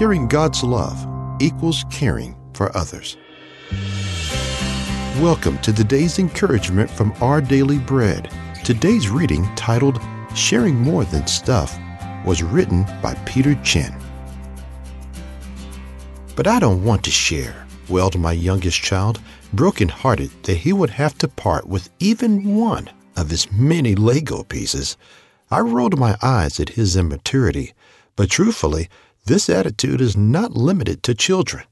sharing God's love equals caring for others. Welcome to today's encouragement from Our Daily Bread. Today's reading, titled Sharing More Than Stuff, was written by Peter Chin. But I don't want to share, wailed my youngest child, broken-hearted that he would have to part with even one of his many Lego pieces. I rolled my eyes at his immaturity, but truthfully, this attitude is not limited to children.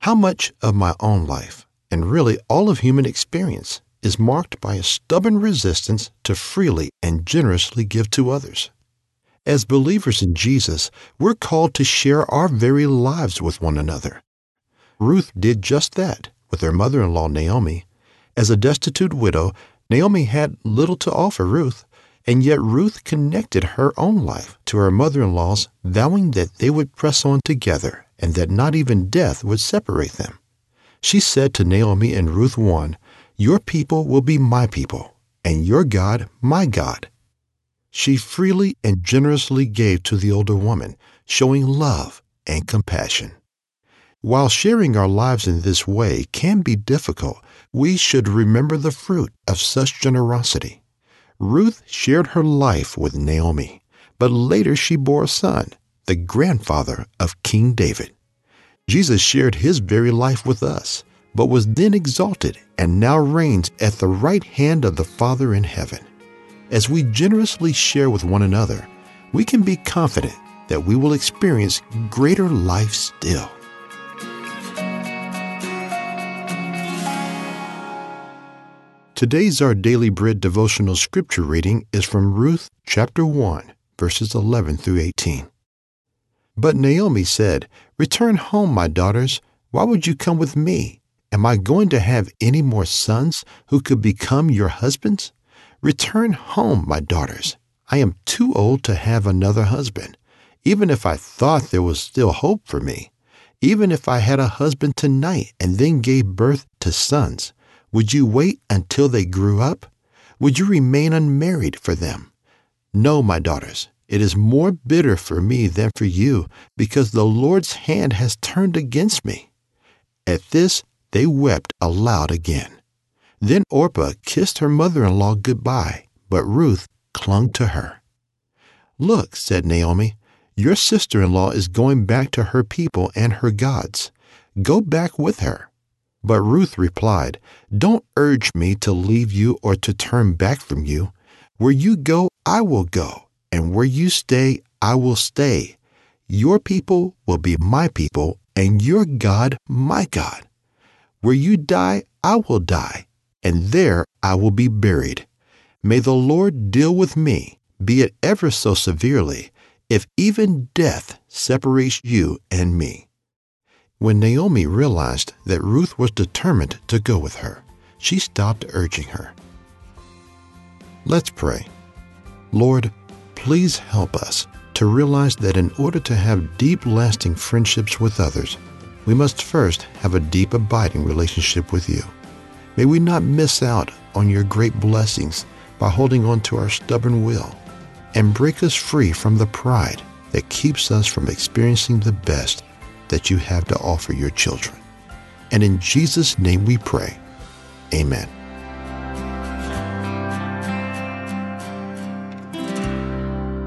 How much of my own life, and really all of human experience, is marked by a stubborn resistance to freely and generously give to others? As believers in Jesus, we're called to share our very lives with one another. Ruth did just that with her mother in law, Naomi. As a destitute widow, Naomi had little to offer Ruth, and yet Ruth connected her own life to her mother in law's, vowing that they would press on together and that not even death would separate them. She said to Naomi in Ruth 1, Your people will be my people, and your God my God. She freely and generously gave to the older woman, showing love and compassion. While sharing our lives in this way can be difficult, we should remember the fruit of such generosity. Ruth shared her life with Naomi, but later she bore a son, the grandfather of King David. Jesus shared his very life with us, but was then exalted and now reigns at the right hand of the Father in heaven. As we generously share with one another, we can be confident that we will experience greater life still. Today's Our Daily Bread devotional scripture reading is from Ruth chapter 1, verses 11 through 18. But Naomi said, Return home, my daughters. Why would you come with me? Am I going to have any more sons who could become your husbands? Return home, my daughters. I am too old to have another husband. Even if I thought there was still hope for me, even if I had a husband tonight and then gave birth to sons, would you wait until they grew up? Would you remain unmarried for them? No, my daughters, it is more bitter for me than for you, because the Lord's hand has turned against me. At this, they wept aloud again. Then Orpah kissed her mother in law goodbye, but Ruth clung to her. Look, said Naomi, your sister in law is going back to her people and her gods. Go back with her. But Ruth replied, Don't urge me to leave you or to turn back from you. Where you go, I will go, and where you stay, I will stay. Your people will be my people, and your God my God. Where you die, I will die, and there I will be buried. May the Lord deal with me, be it ever so severely, if even death separates you and me. When Naomi realized that Ruth was determined to go with her, she stopped urging her. Let's pray. Lord, please help us to realize that in order to have deep lasting friendships with others, we must first have a deep abiding relationship with you. May we not miss out on your great blessings by holding on to our stubborn will, and break us free from the pride that keeps us from experiencing the best that you have to offer your children. And in Jesus' name we pray. Amen.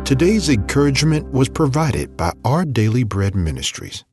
Today's encouragement was provided by Our Daily Bread Ministries.